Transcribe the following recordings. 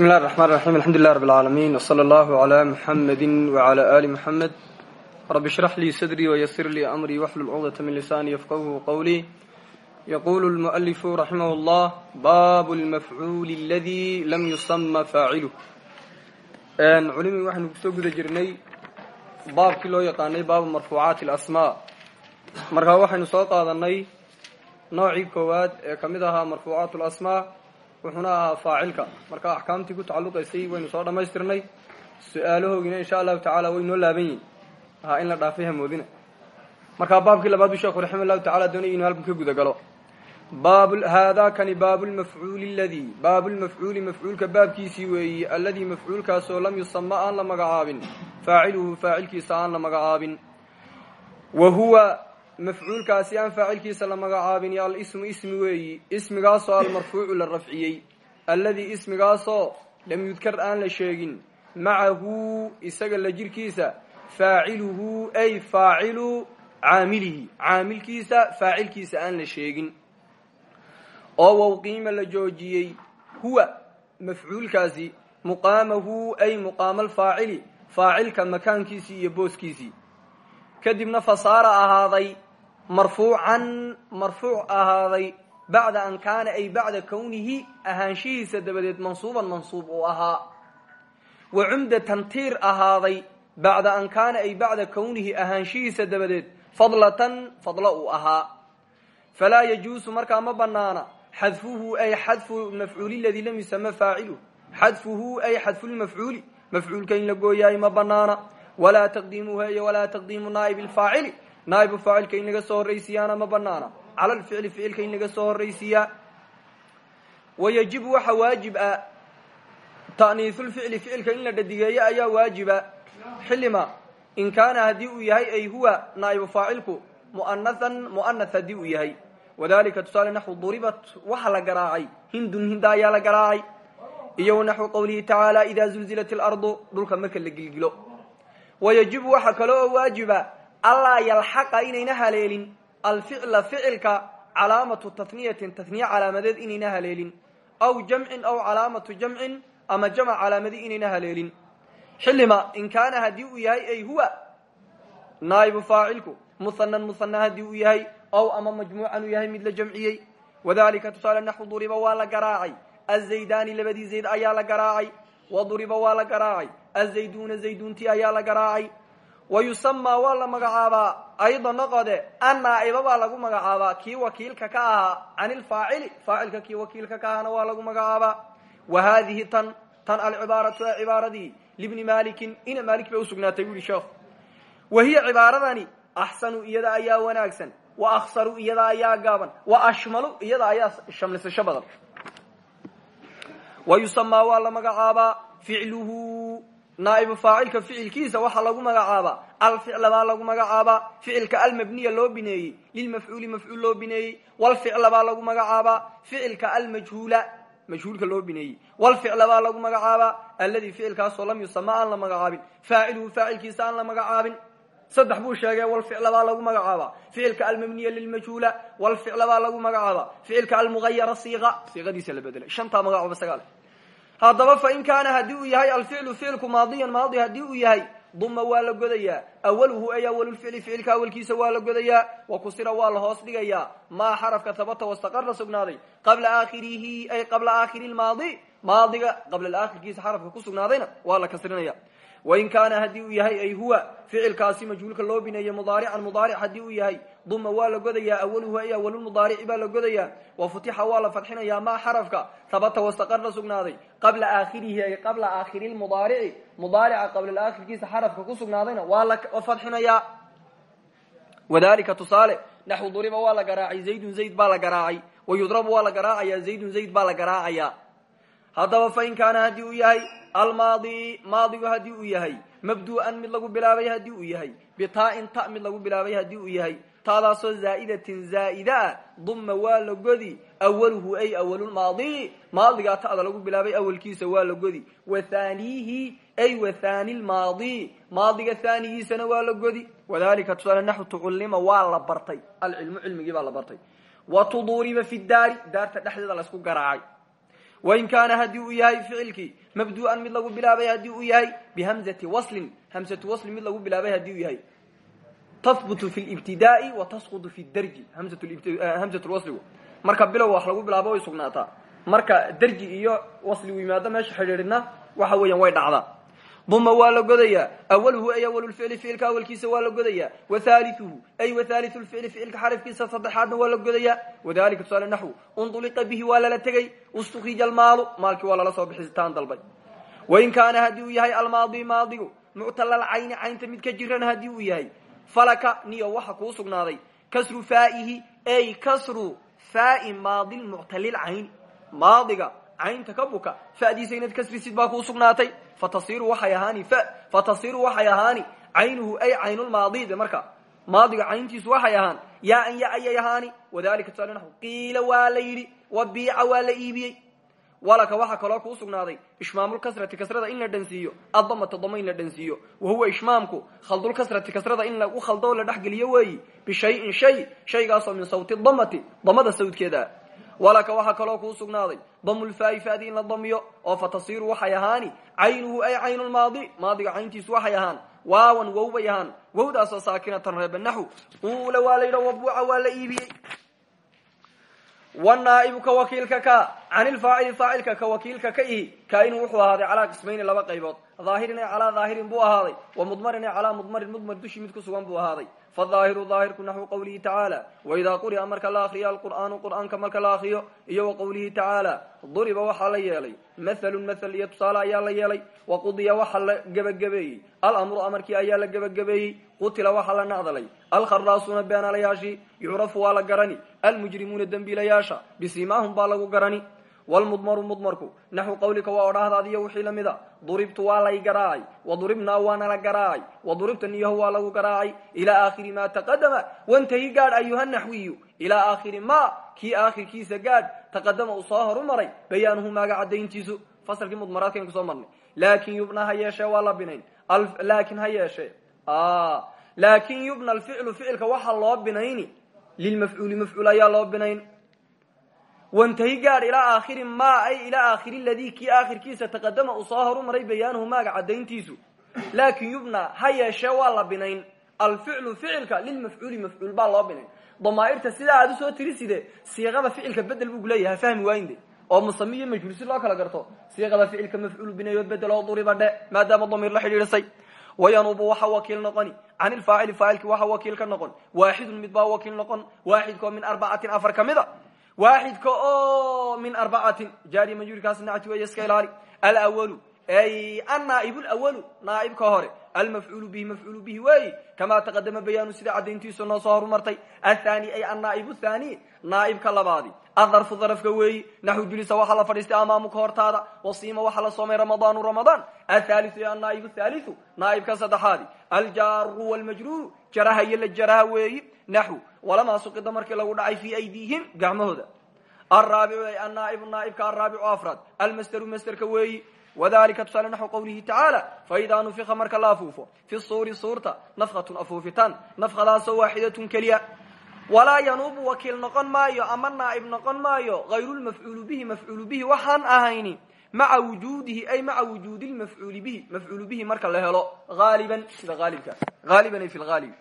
bismi illahi raxmaan raxiim alxamdulilah rab alcaalamiin wsala allahu calaa muxamedi wacala aali muxamed rabbi ishrax lii sadrii wayasir lii amrii waxlul cuqdata min lisaani yafqahu qowlii yaquulu lmu'alifu raximah llah baabu lmafcuuli aladii lam yusama faaciluh culimii waxaynu ku soo guda jirnay baabkii loo yaqaanay baabu marfuucaati alasmaa markaa waxaynu soo qaadanay noocii koowaad ee ka mid ahaa wuxuuna ahaa faacilka marka axkaamtii ku tacalluqaysay waynu soo dhammaystirnay su'aalahoogina insha allahu tacaala way noo laaban yihiin ahaa in la dhaafay hamoodina. Markaa baabkii labaad buu sheekhu raxima llahu tacala doonay inuu halkan ka guda galo baab haadakani baabulmafcuuli aladii baabulmafcuuli mafcuulka baabkiisii weeyi alladii mafcuulkaasoo lam yusama aan la magacaabin. Faaciluhu faacilkiisa aan la magacaabin. Wa huwa mafcuulkaasi aan faacilkiisa la magacaabin alismu ismi weeyi ismigaasoo almarfuucu la rafciyey alladii ismigaasoo lam yudkar aan la sheegin macahu isaga la jirkiisa faaciluhu ay faacilu caamilihi caamilkiisa faacilkiisa aan la sheegin. Oo wawqiima la joojiyey huwa mafcuulkaasi muqaamahu ay muqaama alfaacili faacilka makaankiisii iyo booskiisii. Kadibna fasaara ahaaday marfuucan marfuuc ahaaday bacda an kaana ay bacda kownihi ahaanshihiisa dabadeed mansuuban mansuub uu ahaa. Wa cumdatan tiir ahaaday bacda an kaana ay bacda kownihi ahaanshihiisa dabadeed fadlatan fadlo uu ahaa. Falaa yajuusu ma banaana xadfuhu ay xadfu mafcuuli ladii lam yusama faaciluh xadfuhu ay xadfulmafcuuli mafcuulka in la gooyaay ma banaana walaa taqdiimuhu iyo walaa taqdiimu naa'ib alfaacili naa'ibu faacilka in laga soo horraysiiyaana ma banaana cala alficli ficilka in soo horraysiiyaa wayajibu waxa waajib ah ta'niisulficli ficilka in la dhadigeeyo ayaa waajiba xillima in kaana haddii uu yahay ay huwa naa'ibu faacilku mu'anathan mu'anath haddii uu yahay wadalika tusaale naxwu duribat waxa la garaacay hindun hinda ayaa la garaacay iyo naxwu qowlihi tacaala idaa zulzilat alardu dhulka marka la gilgilo wayajibu waxa kale waajiba allaa yalxaqa inayna haleelin. Alficla ficilka calaamatu tatniyatin tatniye calaamadeed inayna haleelin. Aw jamcin aw calaamatu jamcin ama jamc calaamadi inayna haleelin. Xillima in kaana haddii uu yahay ay huwa naa'ibu faacilku muhanan muhana haddii uu yahay ow ama majmuucan uu yahay mid la jamciyey. Wadalika tusaale naxwu duriba waa la garaacay. Azaydaani zayd ayaa la garaacay. Wa duriba waa la garaacay. Azayduuna zayduntii ayaa la wa yusamaa waa la magacaabaa ayda noqode annaa'iba baa lagu magacaabaa kii wakiilka ka ahaa can ilfaacili faacilka kii wakiilka ka ahana waa lagu magacaabaa wa haadihi tan tan alcibaaratu ee cibaaradii libni malikin ina maalik bay usugnaatay bu yihi sheekhu wa hiya cibaaradani axsanu iyada ayaa wanaagsan wa akhsaru iyada ayaa gaaban wa ashmalu iyada ayaa shamlisasho badan wa yusamaa waa la magacaabaa ficluhu naa'ibu faacilka ficilkiisa waxaa lagu magacaabaa alficla baa lagu magacaabaa ficilka almabniya loo bineeyey. Lilmafcuuli mafcuul loo bineeyey. Walficla baa lagu magacaabaa ficilka almajhuula majhuulka loo bineeyey. Walficla baa lagu magacaabaa alladii ficilkaasoo lam yusama aan la magacaabin. Faaciluhu faacilkiisa aan la magacaabin. Saddex buu sheegay walficla baa lagu magacaabaa ficilka almabniya lilmajhuula walficla baa lagu magacaabaa ficilka almuayara siiqa siiqadiisa la bedelay. Shantaa magacoba sagaal haddaba fain kaana haddii uu yahay alficlu ficilku maadiyan maadi haddii uu yahay duma waa la godayaa. Awaluhu ay awalulficli ficilka awalkiisa waa la godayaa. Wa kusira waa la hoos dhigayaa. Maa xarafka tabata wastaqara sugnaaday. Qabla aakhirihi ay qabla aakhiri lmaadi maadiga qabla aakhirkiisa xarafka ku sugnaadayna waa la kasrinaya wain kaana haddii uu yahay ay huwa ficilkaasi majhuulka loo bineeyey mudaarican mudaaric haddii uu yahay duma waa la godayaa awaluhu ay awalulmudaarici baa la godayaa. Wa futixa waa la fadxinayaa maa xarafka habata wastaqara sugnaaday. Qabla aakhirihi ay qabla aakhiri lmudaarici mudaarica qabla aakhirkiisa xarafka ku sugnaadayna waa la fadxinayaa. Wadalika tusaale naxwu duriba waa la garaacay zaydun zayd baa la garaacay. Wa yudrabu waa la garaacaya baa la garaacaya haddaba fain kaana haddii uu yahay almaadi maadigu haddii uu yahay mabdu'an mid lagu bilaabay haddii uu yahay bitaa-in ta mid lagu bilaabay haddii uu yahay taadaasoo zaa'idatin zaa'ida duma waa la godi awaluhu ay awalulmaadi maadigaa ta'da lagu bilaabay awalkiisa waa la godi wa haaniihi ay wa haani lmaadi maadiga haanigiisana waa la godi wadalika tusaale naxu tucullima la bartay alcilmu cilmigii baa la bartay. Wa tuduriba fi daari daarta dhexdeeda laysku garaacay wain kaana haddii uu yahay ficilkii mabdu'an mid lagu bilaabay haddii uu yahay bihamzati waslin hamsatu waslin mid lagu bilaabay haddii uu yahay. Tahbutu fi libtidaai wa tasqudu fi darji hamzatu wasligu marka bilow wax lagu bilaabo way sugnaataa marka derji iyo wasli uu yimaado meesha xidhiidhina waxa weeyaan way dhacdaa duma waa la godayaa. Awaluhu ay awalulficli ficilka awalkiisa waa la godayaa. Wathalithuhu ay wathalithu lficli ficilka xarafkiisa saddexaadna waa la godayaa. Wadalika tusaale naxwu unduliqa bihi waa lala tegey. Ustukrija almaalu maalkii waa lala soo bixisitaan dalbay. Wain kaana haddii uu yahay almaadi maadigu muctalal cayni caynta mid ka jiran haddii uu yahay falaka niyo waxa kuu sugnaaday. Kasru faa'ihi ay kasru faai caynta ka buka fadiisa inaad kasrisid baa kuu sugnaatay. Fatasiru waxay ahaani fatasiru waxay ahaani caynuhu ay caynulmaadide marka maadiga cayntiisu waxay ahaan yaa an ya ayay ahaani wadalika tusaale qiila waa la yidhi wabiica waa la iibiyey. Walaka waxaa kaloo kuu sugnaaday ishmaamulkasrati kasrada in la dhansiiyo adamata damo in la dhansiiyo wahuwa ishmaamku khaldulkasrati kasrada in lagu khaldoo la dhexgeliyo weeyi bishayin shay shaygaasoo min sawti damati damada sawdkeeda walaka waxaa kaloo kuu sugnaaday. Damulfaai fadi in la damiyo oo fatasiru waxay ahaani caynuhu ay caynulmaadi maadiga cayntiisu waxay ahaan waawan wow bay ahaan. Wowdaasoo saakinatan reeba naxu. Uula waa la yidha wabuuca waa la iibiyey. Wanaa'ibu ka wakiilka ka can ilfaacili faacilka ka wakiilka ka ihi. Kainuu wuxuu ahaaday calaa qismayni laba qaybood. Dhaahirin ee calaa dhaahirin buu ahaaday. Wa mudmarin ee calaa mudmarin mudmar dushii mid ku sugan buu ahaaday fadaahiru daahirku naxwu qawlihi tacaala waidaa quri'a marka la akriyo alqur'aanu qur'aanka marka la akriyo iyo wa qawlihi tacaala duriba waxaa la yeelay mathalun mathal iyo tusaale ayaa la yeelay waqudiya waxaa la gebagabeeyey alamru amarkii ayaa la gebagabeeyey qutila waxaa la nacdalay alkharaasuuna beenalayaashii yucrafu waa la garani almujrimuuna dembiilayaasha bisimaahum baa lagu garani wlmudmaru mudmarku naxwu qawlika waa odhahdaadiyo wixii la mid a duribtu waa lay garaacay waduribnaa waana la garaacay waduribta niyaho waa lagu garaacay ilaa aakhiri ma taqadama wantahi gaadh ayuha naxwiyu ilaa aakhiri ma kii aakhirkiisa gaadh taqadama uu soo horu maray bayaanuhu maaga cadayntiisu fasalkii mudmaraadkayn ku soo marnay laakin yubna ha yeeshee waa la binayn laakin ha yeeshee laakin yubna alficlu ficilka waxaa loo binayni lilmafcuuli mafcuul ayaa loo binayn wantahi gaadh ilaa aakhiri ma ay ilaa aakhiri ladii kii aakhirkiisa taqadama uu soo horu maray bayaanuhu maaga cadayntiisu laakin yubna ha yeeshee waa la binayn alficlu ficilka lilmafcuuli mafcuul baa loo binayn damaairta sidaa aad u soo tiriside siiqada ficilka bedel buu leeyahay fahmi waayinde oo musami iyo majhuul si loo kala garto siiqada ficilka mafcuul binayo bedel oo duriba dhe maadaama damiir la xidhiidhisay wayanuubu waxa wakiil noqoni can ilfaacili faacilki waxa wakiil ka noqon waaxidun mid baa wakiil noqon waaxidkao min arbacatin afar ka a waaxidka oo min arbacatin jaariya majhuurkaas nacti weeye iska ilaali. Alwalu ay annaaib lwalu naaibka hore. Almafcuulu bihi mafcuulu bihi weeyi kamaa taqadama bayaanu sida cadayntiisu noo soo horumartay. Athani ay annaaib thani naaibka labaadi. Adarfu darafka weeyi naxu julisa waxaa la fadhiistay amaamuka hortaada. Wasiima waxaa la soomay ramadaanu ramadaan. Athaliu ay annaaib thaliu naaibka saddexaadi. Aljaaru wlmajruuru jaraha iyo la jaraha weeyi naxu walamaa suqida markii lagu dhacay fii aydiihim gacmahooda. Araabicu ay annaaib naaibka araabicu afraad almasderu masderka weeyi. Wadalika tusaale naxu qawlihi tacaala faidaa nufika marka la afuufo fi suuri suurta nafkatun afuufitaan nafkadaasoo waaxidatun keliya. Walaa yanuubu wakiil noqon maayo ama naaib noqon maayo hayrulmafcuulu bihi mafcuulu bihi waxaan ahayni maca wujuudihi ay maca wujuudi lmafcuuli bihi mafcuulu bihi marka la helo. Aaliban sida aalibka aaliban ay fi laalib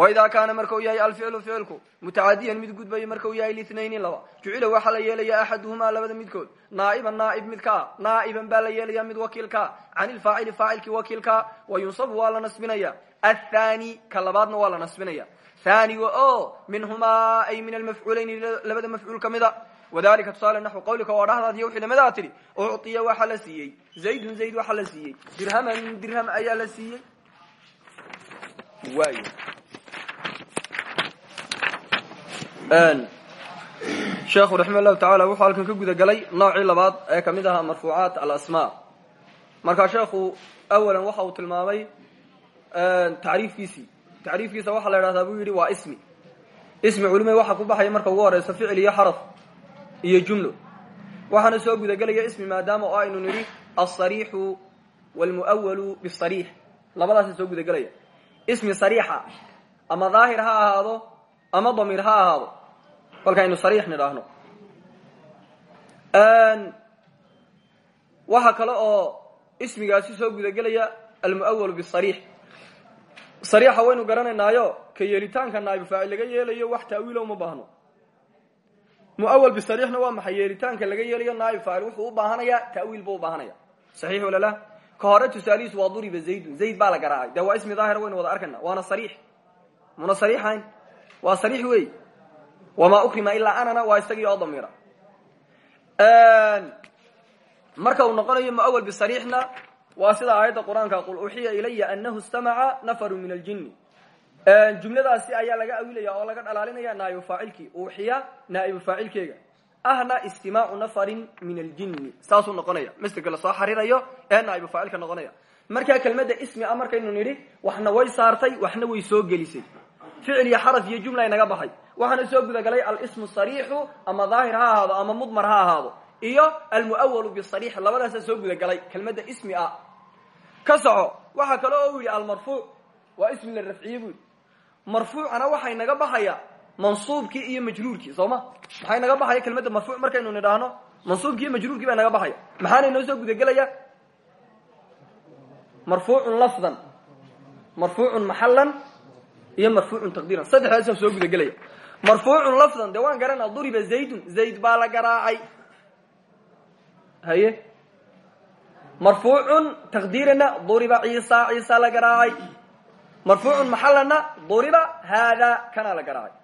waidaa kaana markau yahay alficlu ficilku mutacadiyan mid gudbayo markau yahay lithnayni laba jucila waxaa la yeelaya axaduhumaa labada midkood naaiban naaib midkaa naaiban baa la yeelaya mid wakiilkaa can ilfaacili faacilkii wakiilkaa wa yunsabu waa la nasbinaya athani ka labaadna waa la nasbinaya thaniga o minhumaa ay min almafcuulayni labada mafcuul ka mida wadalika tusaale naxu qawlika oo dhahdaad iyo wixii lamidaa tidhi ucطiya waxaa la siiyey zaydun zayd waxaa la siiyey dirhaman dirham ayaa la siiyey waay sheekhu raxima allahu wuxuu halkan ka guda galay noocii labaad ee ka mid ahaa marfuucaat alasmaa. Markaa sheekhu awalan waxa uu tilmaamay tacriifkiisii. Tacriifkiisa waxaa la idhahdaa buu yidhi waa ismi. Ismi culimay waxaa ku baxaya marka ugu horeysa ficil iyo xaraf iyo jumlo. Waxaana soo gudagelaya ismi maadaama oo aynu nidhi alsariixu walmu'awalu bisariix labadaasa soo gudagelaya ismi sariixa ama daahir ha ahaado ama damiir ha ahaado kolkaynu sariix nidhaahno. Waxa kale oo ismigaasi soo gudagelaya almuawalu bisariix sariixa waynu garanaynaayo ka yeelitaanka naaib faacil laga yeelayo wax taawiilo uma baahno. Muawal bisariixna waa maxay? Yeelitaanka laga yeelayo naaib faacil wuxuu u baahanaya tawiil buu baahanaya saxiix wala la? Ka hore tusaalihiisu waa duriba zaydun. Zayd baa la garaacay dee ismi daahira waynu wada arkayna waana sariix. Muna sariixayn. Waa sariix wey wamaa ukrima ilaa anana waa isagii oo damiira marka uu noqonayo muawal bisariixna waa sida aayadda qur'aanka qul uxiya ilaya anahu istamaca nafaru min aljini jumladaasi ayaa laga awilaya oo laga dhalaalinaya naaibu faacilkii uxiya naaibu faacilkeega ahna istimaacu nafarin min aljini saasuu noqonaya masderka la soo xarirayo ee naaibu faacilka noqonaya markaa kelmadda ismi a markaynu nidhi waxna way saartay waxna way soo gelisay ficil iyo xaraf iyo jumla inaga baxay. Waxaana soo gudagalay alismu sariixu ama daahir ha ahaado ama mudmar ha ahaado. Iyo almuawalu bisariix labadaasa soo gudagalay kelmadda ismi a. Ka soco waxaa kale oo u yidhi almarfuuc waa ismi la rafciye buu yidhi. Marfuucana waxaa inaga baxaya mansuubkii iyo majruurkii soo ma? Maxaa inaga baxaya kelmadda marfuuc markaynu nidhaahno mansuubkii iyo majruurkii baa inaga baxaya. Maxaana inoo soo gudagelaya marfuucun lafdan. Marfuucun iyo marfuucun taqdiiran. Saddexdaasaa soo gudagelaya. Marfuucun lafdan dee waan garana duriba zaydun zayd baa la garaacay. Haye? Marfuucun taqdiirana duriba ciisa ciisa la garaacay. Marfuucun maxalana duriba haada kana la garaacay.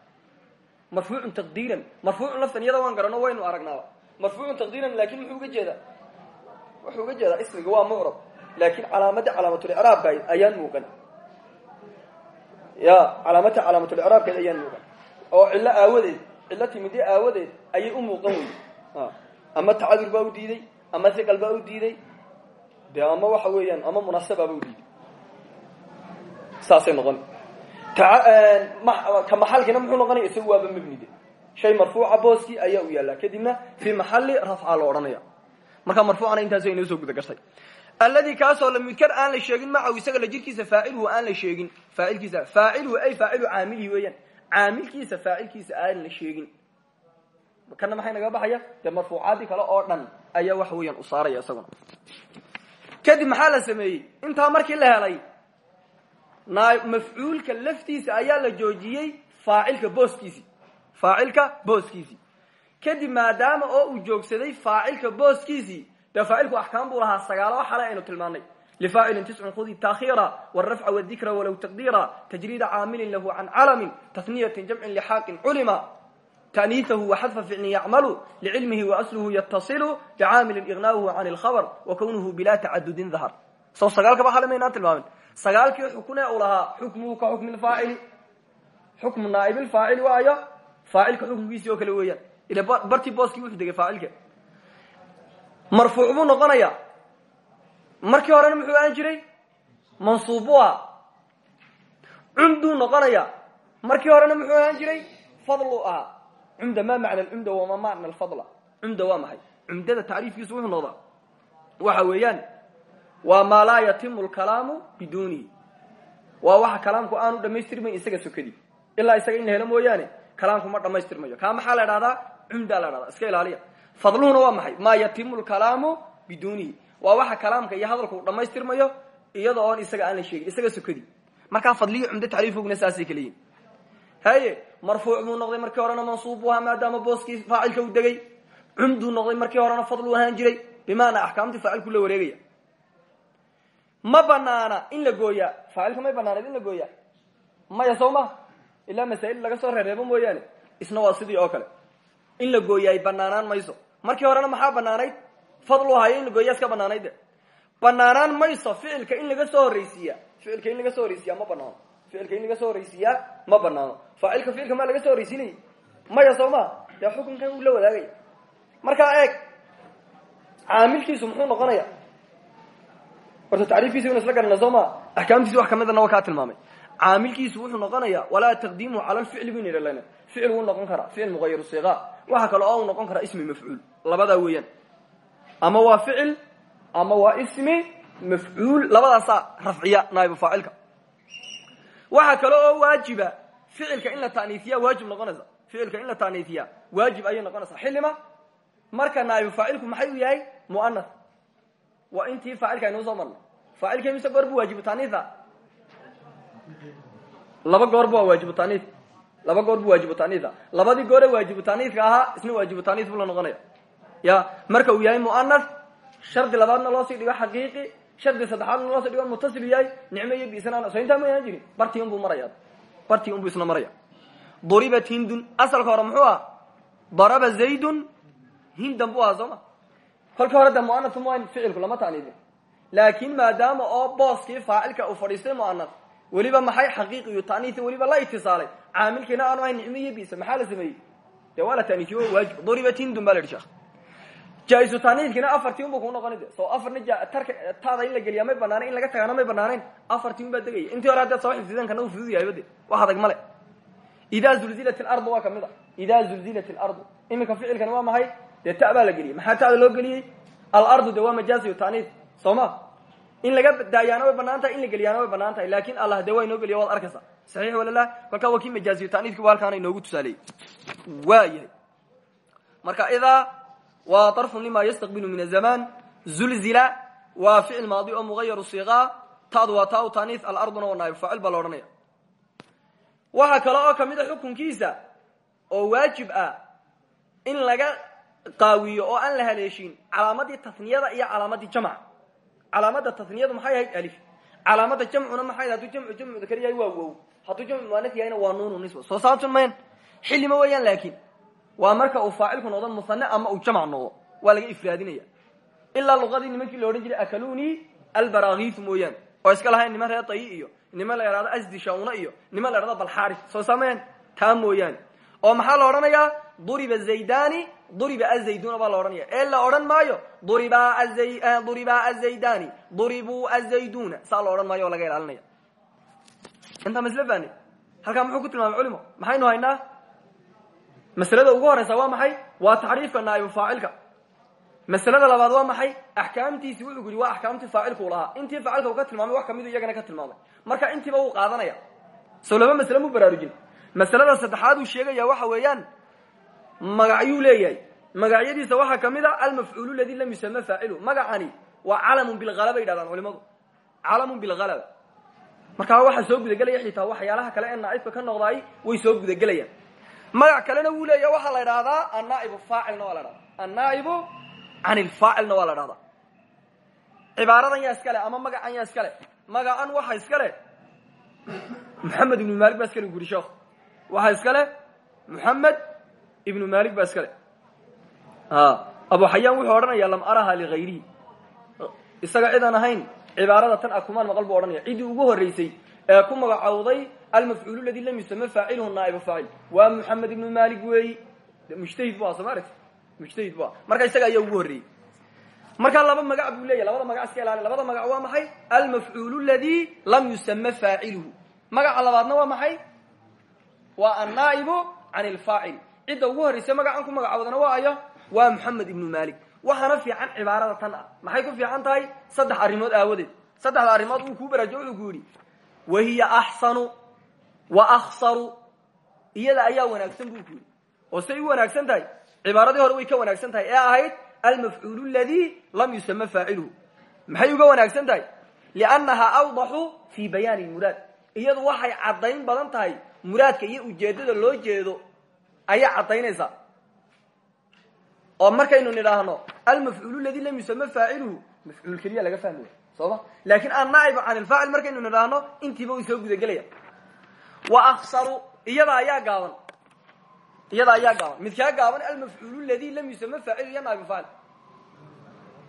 Marfuucun taqdiiran marfuucun laftan iyada waan garano waynu aragnaaba. Marfuucun taqdiiran laakin muxuu uga jeedaa. Wuxuu uga jeedaa ismiga waa mucrab laakin calaamadda calaamatulicraabka ayaan muuqan ya calaamadta calaamatulicraabkeed ayaan muuqan oo cillo aawadeed cillo timidi aawadeed ayay u muuqan weyday ama tacadur baa u diiday ama hiqal baa u diiday de ama waxa weeyaan ama munaasababa u diiday. Saasay noqon. Ka maxalkiina muxuu noqonaya isagu waaba mebnide shay marfuuca booskii ayaa u yaallaa. Kadibna fii maxali rafca lo odhanaya markaa marfuucana intaas inoo soo guda gashay alladii kaasoo lam yudkar aan la sheegin macahu isaga la jirkiisa faacilhu aan la sheegin. Faacilkiisa faacilhu ay faacilu caamilihi weeyaan. Caamilkiisa faacilkiisa aan la sheegin. Kana maxay naga baxaya? Dee marfuucaadii kale oo dhan ayaa waxa weeyaan u saaraya isaguna. Kadib maxaa la sameeyey? Intaa markii la helay mafcuulka laftiisa ayaa la joojiyey faacilka booskiisii faacilka booskiisii kadib maadaama oo uu joogsaday faacilka booskiisii dee faacilku axkaam buu lahaa sagaalo xale aynu tilmaanay lifaacilin tiscun khudi taakhiira wrafca wdikra walow taqdiira tajriida caamilin lahu can calamin tasniyatin jamcin lixaaqin culima تأنيثه وxdف فعل يعمل لعلمه وأسله يتصل بcاamل إغناؤه عن الخبر وكونه بلا تعدد ظهر so sagaalkaba hale maynaan tilmaamin sagaalkii xukune u lahaa xukmuhu ka xukmi faacili xukmu naaib اfaacili waayo faacilka xukmkiisii oo kale weeyaan ila bartii booskii wuxuu degay faacilka marfuuc buu noqonaya. Markii horena muxuu ahaan jiray? Mansuub bu ah cumduu noqonaya. Markii horena muxuu ahaan jiray? Fadlu ahaa. Cumda ma macna cumda wama macna alfadla cumda waa maxay? Cumdada tacriifkiisu wuxuu noqdaa. Waxa weeyaan waa maa laa yatimu lkalaamu bidunihi waa waxa kalaamku aanu dhamaystirmayn isaga sokadii ilaa isaga in la helo mooyaane kalaamku ma dhamaystirmayo kaa maxaa la dhahdaa cumdaa la dhahdaa iska ilaaliya fadluhuna waa maxay? Maa yatimu lkalaamu bidunihi waa waxa kalaamka iyo hadalku u dhamaystirmayo iyada oon isaga aan la sheegin isaga sokadii markaa fadliyo cumdo tacriifoguna saasay kala yihiin haye marfuuc buu noqday markii horena mansuub buu ahaa maadaama booskii faacilka u degay. Cumduu noqday markii horena fadlu ahaan jiray. Bimaanaa axkaamtii faacilku la wareegaya. Ma banaana in la gooyaa. Faacilka may banaanayd in la gooyaa. Maya soo ma ilaa masaa'il laga soo reereebo mooyaane. Isna waa sidii oo kale in la gooyaay banaanaan mayso. Markii horena maxaa banaanayd fadlu ahayo in la gooyaa iska banaanayd. De banaanaan mayso ficilka in laga soo horreysiiya. Ficilka in laga soo horreysiiya ma banaano. Ficilka in laga soo horreysiiyaa ma banaano. Faacilka ficilka maa laga soo horreysiinayay maya soo ma? Dee xukunkan uu la wadaagaya markaa eeg caamilkiisu muxuu noqonaya horta tacriifkiisa inu isla garana soo ma? Axkaamtiisi wax kamidana waa wuxuu noqonaya walaa taqdiimu cala lficli bu ina lana ficil wuu noqon karaa ficil muqayaru siqa waxa kale oo uu noqon karaa ismi mafcuul labadaa weeyaan. Ama waa ficil ama waa ismi mafcuul labadaasaa rafciya naaibu faacilka. Waxaa kale oo waajiba ficilka in la taaniifiya waajib noqonaysa. Ficilka in la taaniifiya waajib ayay noqonaysaa xillima marka naaibu faacilku maxay u yahay? Muanas waa intii faacilka aynuu soo marnay faacilka mise goor bu waajibu taaniitha laba goorba waa waajibu taaniith laba goor bu waajibu taaniitha labadii goore waajibu taaniithka ahaa isna waajibu taaniith buu la noqonaya. Ya marka uu yahay mu'anas shardi labaadna loo sii dhigo xaqiiqi shardi saddexaadna loo sii dhigo mutasil yahay nicmo iyo biisana so intaa mayaan jirin. Bartii unbuu maraya bartii unbuu isna maraya duribat hindun asalka hore muxuu ah daraba zaydun. Hindan bu ahaa soo ma? Kolka hore de muanasku ma ficilku lama taaniidin laakin maadaama oo booskii faacilka uu fadhiistay muanas weliba maxay xaqiiqiyu taaniisi weliba la itisaalay. Caamilkiina aanu ahayn nicmo iyo biisa maxaa la sameeyey? Dee waa la taaniisiye wa waajib. Duribat hindun ba la yidhi sheekh jaa-isu taaniiskina afartii unba kuu noqoni de soo afarna tarka taada in la geliyaa may banaanayn in laga tagaana may banaanayn afartii un baa degaya. Intii hore haddaad soo xifdideen kana u fudud yahayba de wax adag male idaa zulzilat ilardu waa ka mid a. Idaa zulzilat ilardu iminka ficilkani waa maxay? Dee ta baa la geliyey. Maxaa tada loo geliyey? Alardu de waa majaaziyu taaniis soo ma in laga daayaana way bannaan tahay in la geliyaana way bannaan tahay laakin allah dee waa inoo geliya waad arkaysa. Saxiix walalah kolkaa waa kii majaaziyu taaniiski bu halkaana inoogu tusaaleeyey waa yahay marka idaa waa darfun lima yastaqbilu min azaman zulzila waa ficil maadi oo mugayaru siiqa taadu waa taa u taaniis alarduna waa naayib faacil baa la odhanaya. Waxaa kale oo ka mid a xukunkiisa oo waajib ah in laga qaawiyo oo aan la haleeshin calaamadii taniyada iyo calaamadii jamca calaamada taniyadu maxay ahayd alif? Calaamada jamcuna maxay hadduu jamcu jamcu dakar yahay waa wow. Hadduu jamcu muanaf yahayna waa nuunu nisba. Soo saabsan mayn xilli ma weeyaan laakin waa marka uu faacilku noqdo musane ama uu jamc noqdo. Waa laga ifraadinaya. Ilaa luqadii nimankii la odhan jiray akaluni albarakiis mooyaane oo iska lahayn niman reer dayi iyo niman la idhahdo asdishauna iyo niman la idhahdo balxaris soo sameyn taa mooyaane oo maxaa la odhanayaa duriba zaydani duriba azayduna baa la odhanaya ee la odhan maayo duriba duriba azaydani duribuu azayduna saa la odhan maayo oo laga ilaalinaya. Intaa masle fani halkaa muxuu ku tilmaamay culimo maxaynu haynaa? Maslada ugu horeysa waa maxay? Waa taxriifka naaibu faacilka. Maslada labaad waa maxay? Axkaamtiisi wuxuu yidhi waa axkaamtii faacilku lahaa. Intii faacilka uu ka tilmaamay wax kamidu marka intiiba wuu qaadanaya. Soo laba masle mu baraarujin. Uu sheegaya waxa weeyaan magacyuu leeyahay. Magacyadiisa waxaa ka mid a almafcuulu ladi lam yusama faacilu magacani waa calamun bilhalaba yidhahdaan culimadu. Calamun bilhalaba markaa waxaa soo gudagelaya xitaa waxyaalaha kale ee naaibka ka noqdaay way soo gudagelayaan. Magac kalena wuu leeya waxaa la idhahdaa annaibu faacilna waa la dhahda annaibu can ilfaacilna waa la dhahdaa cibaaradan yaa iskale ama magacan yaa iskale magacan waxa iskale maxamed ibnu malik baa iskale guri sheekh. Waxaa iskale muxamed ibnu malik baa iskale abu xayaan wuxuu odhanaya lam araha ligayrihi isaga cidaan ahayn cibaarada tan ah kumaan maqal buu odhanaya ciddii ugu horreysay ee ku magacowday almafcuul ladi lam yusama faaciluhu naaibu faacil waa muxamed ibnu malik weeyi mujtahid bu aha soo ma aragti mujtahid bu aha marka isaga ayaa ugu horreeyey markaa laba magac buu leeyahy labada magac iska ilaali labada magac waa maxay? Almafcuulu ladi lam yusama faaciluhu magaca labaadna waa maxay? Waa annaa'ibu can ilfaacil cidda ugu horraysa magacan ku magacowdana waa ayo waa moxamed ibnu malik waxaana fiican cibaarada tan ah. Maxay ku fiican tahay? Saddex arrimood aawadeed. Saddexda arrimood uu kuu baraajo wuxuu ku yidhi wahiya axsanu wa akhsaru. Iyada ayaa wanaagsan buu ku yidhi. Oo say u wanaagsan tahay cibaaradii hore way ka wanaagsan tahay ee ahayd almafcuulu ladi lam yusama faaciluhu maxay uga wanaagsan tahay? Liannaha awdaxu fii bayaani lmuraad iyadu waxay caddayn badan tahay muraadka iyo ujeeddada loo jeedo ayaa caddaynaysaa oo markaynu nidhaahno almafcuulu ladi lam yusama faaciluhu mafcuul keliya laga fahmaya soo ma laakin annaa'ibu can ilfaacil markaynu nidhaahno intiiba way soo gudagelaya. Wa aksaru iyada ayaa gaaban. Iyada ayaa gaaban. Midkaa gaaban almafcuulu ladi lam yusama faacil iyo naaibu faacil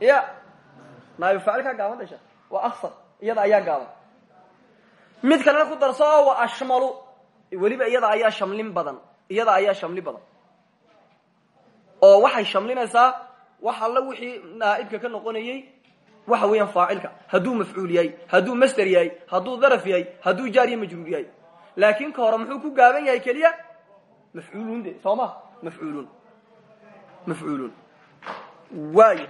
ya naaibu faacil kaa gaaban dhasha wa aksar iyada ayaa gaaban. Mid kalena ku darso wa ashmalu. Weliba iyada ayaa shamlin badan iyada ayaa shamli badan. Oo waxay shamlinaysaa wax alla wixii naaibka ka noqonayey waxa weeyaan faacilka. Hadduu mafcuul yahay hadduu master yahay hadduu daraf yahay hadduu jaar iyo majruur yahay. Laakin ka hore muxuu ku gaaban yahay keliya? Mafcuulun de soo ma? Mafcuulun. Mafcuulun. Waaya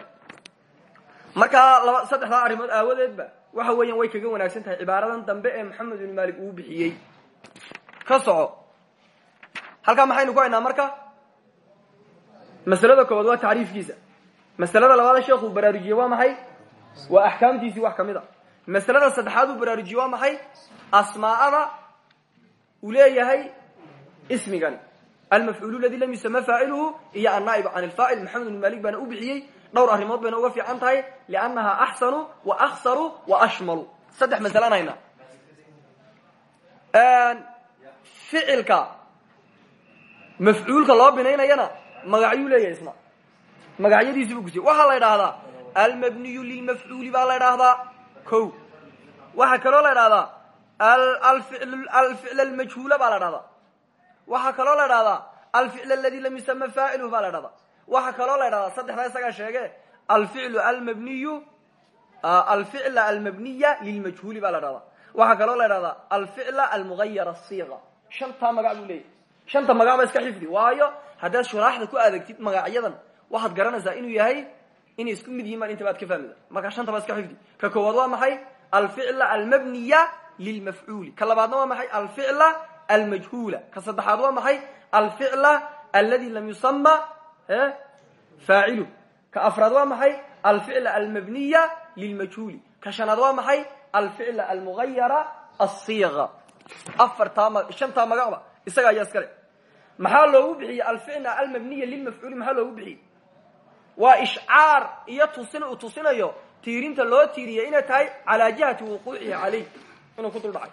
markaa saddexdaa arrimood aawadeedba waxa weeyaan way kaga wanaagsan tahay. Cibaaradan dambe ee maxamed ibnu malik uu bixiyey. Ka soco halkaa maxaynu ku haynaa marka? Masalada koowaad waa tacriifkiisa masalada labaad sheekhu baraarujiyey waa maxay? Waa axkaamtiisii wax ka mid a. Masalada saddexaad uu baraarujiye waa maxay? Asmaa'ada uu leeyahay ismigani almafcuul ladi lam yusama faaciluhu iyo annaa'ibu can ilfaacil maxamed bn malik baana u bixiyey. Dhowr arrimood bayna uga fiican tahay. Liannaha axsanu wa aksaru wa ashmalu. Saddex masalaan hayna. Ficilka mafcuulka loo binaynayana magacyuu leeyahay isna. Magacyadiisi buu kusiye waxaa la idhaahdaa almabniyu lilmafcuuli baa la idhaahdaa ko waxaa kaloo la idhahdaa alficl almajhuula baa la dhahdaa waxaa kaloo la idhahdaa alficl aladi lam yusama faaciluhu baa la dhahdaa waxaa kaloo la idhahdaa saddexdaa isagaa sheege alficlu almabniyu alficla almabniya lilmajhuuli baa la dhahdaa waxaa kaloo la idhahdaa alficla almugayar asiiqa shantaa magac buu leeyahy shanta magac ba iska xifdi. Waayo haddaad shuraaxda ku adegtid magacyadan waxaad garanaysaa inuu yahay inay isku mid yihiin baan inta baad ka fahmida. Marka shantaba iska xifdi. Ka koowaad waa maxay? Alficla almabniya lilmafcuuli ka labaadna waa maxay? Alficla almajhuula. Ka saddexaad waa maxay? Alficla aladi lam yusama faacilu ka afraad waa maxay? Alficla almabniya lilmajhuuli. Ka shanaad waa maxay? Alficla almugayara asiiqa afartaa shantaa magacba isaga ayaa iskale maxaa loogu bixiyey alficla almabniya lilmafcuuli maxaa loogu bixiyey? Waa ishcaar iyo tusin uu tusinayo tiirinta loo tiiriyay inay tahay calaa jihati wuquucihi caleyh inuu ku dul dhacay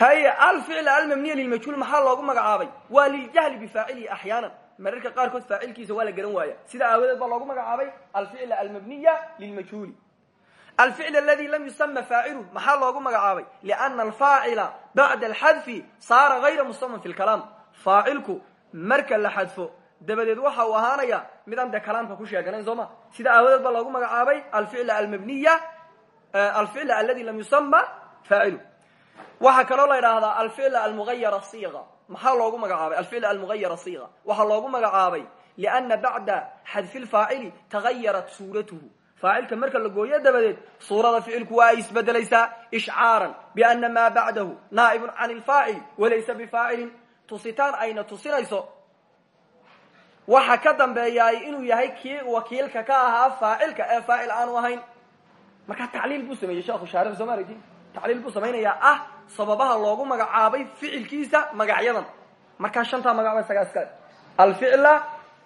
hay alficla almabniya lilmajhuul maxaa loogu magacaabay? Waa liljahli bifaacilihi axyaanan mararka qaarkood faacilkiisa waa la garan waaya. Sida aawadeed baa loogu magacaabay alficla almabniya lilmajhuuli alficl aladi lam yusama faacilu maxaa loogu magacaabay liana alfaacila bacda alxadfi saara gayra musaman fi lkalaam faacilku marka la xadfo dabadeed waxa uu ahaanaya midaan dee kalaamka ku sheeganayn soo ma sida aawadeed baa loogu magacaabay alficla almabniya alficla aladi lam yusama faacilu waxaa kaloo la idhaahdaa alficla almugayara siga maxaa loogu magacaabay alficl almugayara siga waxaa loogu magacaabay liana bacda xadfi lfaacili tagayarat suuratuhu faacilka marka la gooyo dabadeed suurada ficilku waa ay isbedelaysaa ishcaaran biana maa bacdahu naa'ibun can ilfaacili walaysa bifaacilin tusitaan ayna tusinayso waxa ka dambeeyaay inuu yahay kii wakiilka ka ahaa faacilka ee faacil aanu ahayn markaa tacliil buu sameeyey sheekhu ma aragti tacliil buu samaynayaa ah sababaha loogu magacaabay ficilkiisa magacyadan markaa shantaa magac ba isagaa iskale alficla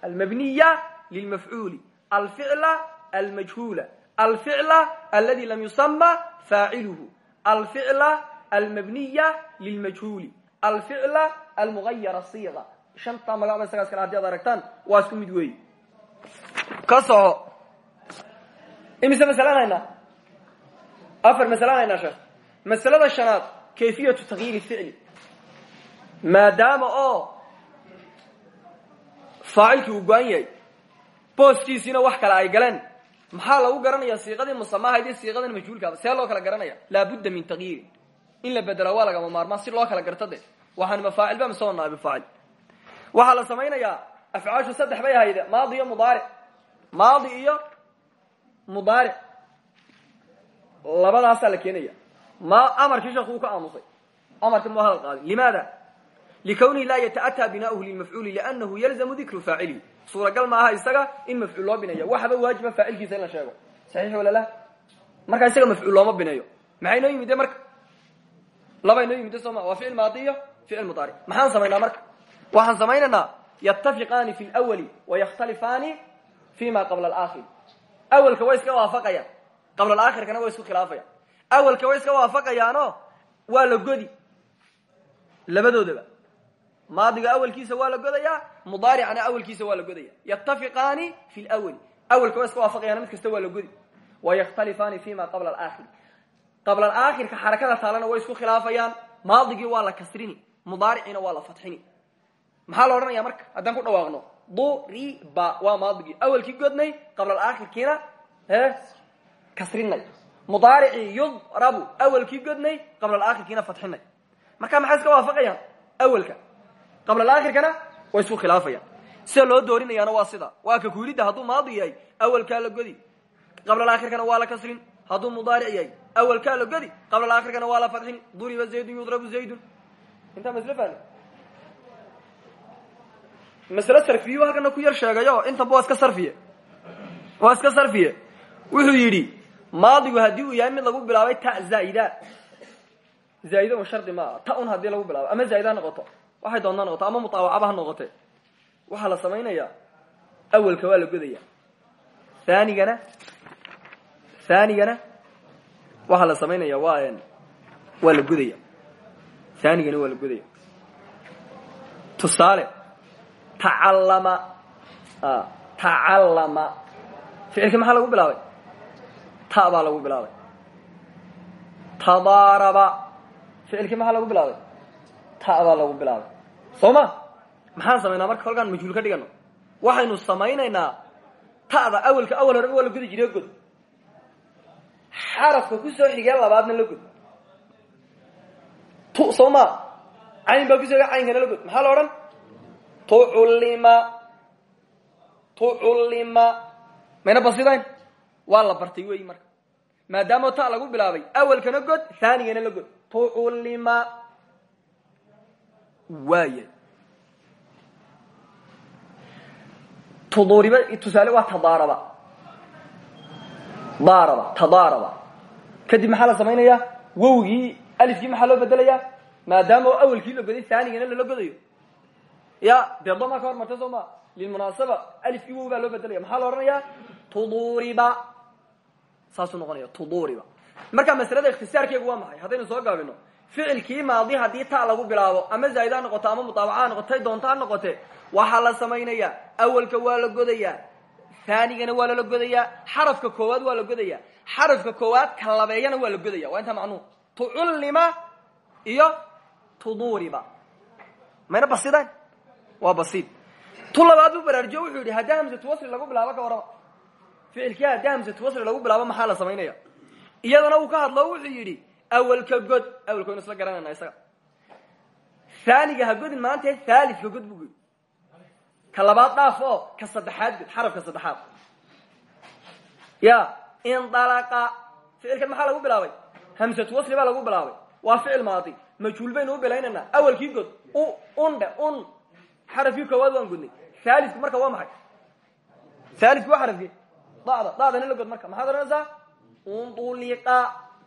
almabniya lilmafcuuli alficla almajhuula alficla aladi lam yusama faaciluhu alficla almabniya lilmajhuuli alficla almugayara siga shantaa magac ba isagaa iskale haddii ad aragtaan waa isku mid weeyi ka soco imise masalaan haynaa afar masalaan haynaa sheekh masalada shanaad kayfiyatu takyiiri ficli maadaama oo faacilkii uu go-an yahay booskiisiina wax kale ay galeen maxaa lagu garanaya siiqadii musamahayd siiqadan majhuulkaaba see loo kala garanaya. Laabudda min takyiirin in la bedela waa lagama maarmaan si loo kala garto de. Waxaan mafaacil ba mise naabi faacil. Waxaa la samaynayaa afcaashu saddex bay ahayde maadi iyo mudaaric maadi iyo mudaaric labadaasaa la keenaya. Ma amarkii sheekhu uu ka aamusay. Amarka mu hadal qaadin limaada? Likawnihi laa yata'ataa bina'uhu lilmafcuuli liannahu yalzamu dikru faacilihi suuragal maaha isaga in mafcuul loo bineeyo. Waxaba waajiba faacilkiisa in la sheego. Saxiix wala la? Markaa isaga mafcuul looma bineeyo. Maxay yimide marka? Labay noo yimide sooma waa ficil maadi iyo ficil maxaan samaynaa marka? Waxaan samaynaynaa yatafiqaani fi lwali wayakhtalifaani fi ma qabla alaakhir. Awalka way iska waafaqayaan qabla alaakhirkana way isku khilaafayaan. Awalka way iska waafaqayaano waa la godi labadoodaba maadiga awalkiisa waa la godayaa mudaaricana awalkiisa waa la godaya yatafiqaani fi lwali awalka way iska waafaqayaan mid kasta waa la godi. Wayakhtalifaani fi ma qabla alaakhir. Qabla alaakhirka xarakada taalana way isku khilaafayaan. Maadigii waa la kasrini mudaariciina waa la fatxini. Maxaa la odhanaya marka? Haddaan ku dhawaaqno. Duriba waa maadigii awalkii godnay qabla alaakhirkiina kasrinay. Mudaaricii yudrabu awalkii godnay qabla alaakhirkiina fatxinay. Marka maxay iska waafaqayaan? Awalka qabla alaakhirkana way isku khilaafayaan. Sida loo doorinayaana waa sida. Waa ka kuulidda hadduu maadi yahay awalkaa la godi. Qabla alaakhirkana waa la kasrin hadduu mudaaric yahay awalkaa la godi. Qabla alaakhirkana waa la fatxin duriba zaydun yudrabu zaydun. Intaa masl fahmi masle sarfiyu halkana ku yar sheegayo intanba waa iska sarfiye. Waa iska sarfiye. Wuxuu yidhi maadigu haddii uu yahay mid lagu bilaabay ta zaaida zaaida un shardi maaha. Ta un waxay doontaa noqoto ama mutaawacaba ha noqote waxaa la samaynayaa. Awelka waa la godaya hanigana hanigana waxaa la samaynaya waa waa la godaya hanigana waa la godaya tusaale tacallama tacallama. Ficilka maxaa lagu bilaabay? Ta baa lagu bilaabay. Tadaaraba ficilkii maxaa lagu bilaabay? Ta baa lagu bilaabay soo ma maxaan samaynaa marka kolkaan majhuul ka dhigano? Waxaynu samaynaynaa ta'da awelka awal horeba waa la godi jire god xarafka ku soo xigee labaadna la god tu soo ma cayn baa ku soo caynkana la god maxaa la odhan? Tucullima tucullima mayna basidayn waa la bartay weyi marka. Maadaama ta lagu bilaabay awelkana god haanigana la god tucullima waaya tuduriba tusaale waa tadaaraba. Daaraba tadaaraba. Kadib maxaa la samaynayaa? Wowgii alifkii maxaa loo bedelayaa? Maadaama oo awelkii la goday haanigana lala godayo. Ya dee damaa ka hormarta soo ma. Lilmunaasaba alifkii wow baa loo bedelaya maxaa la odhanayaa? Tuduriba saasuu noqonaya tuduriba marka masalada ikhtisaarkeegu waa maxay? Haddaynu soo gaabino ficilkii maadi haddii ta lagu bilaabo ama zaa'id ha noqoto ama mutaabaca noqotay doonto ha noqote waxaa la samaynayaa. Awelka waa la godayaa haanigana waa lala godayaa xarafka koowaad waa la godaya xarafka koowaad ka labeeyana waa la godaya waa intaa macnuhu iyo tuduriba mayna basidayn waa basiid tu labaad wuxuu yidhi haddii hamsatu wasli lagu bilaabo ka warrama. Ficilkii haddii hamsatu wasli lagu bilaabo maxaa la samaynaya iyadana uu ka hadlo wuxuu yidhi awelka god awelka waynu isla garanayna isaga. Haaniga ha godin maanta haalidka god buu goy ka labaad dhaaf oo ka saddexaad god xarafka saddexaad. Ya indalaqa ficilkan maxaa lagu bilaabay? Hamsatu wasli baa lagu bilaabay. Waa ficil maadi. Majhuul baynu u bilaynaynaa awelkii god undhe un. Xarafkii koowaad waan godnay. Haalidku marka waa maxay? Haalidku waa xarafkii? Dada dadana la god marka. Maxaad odhanaysaa unduliqa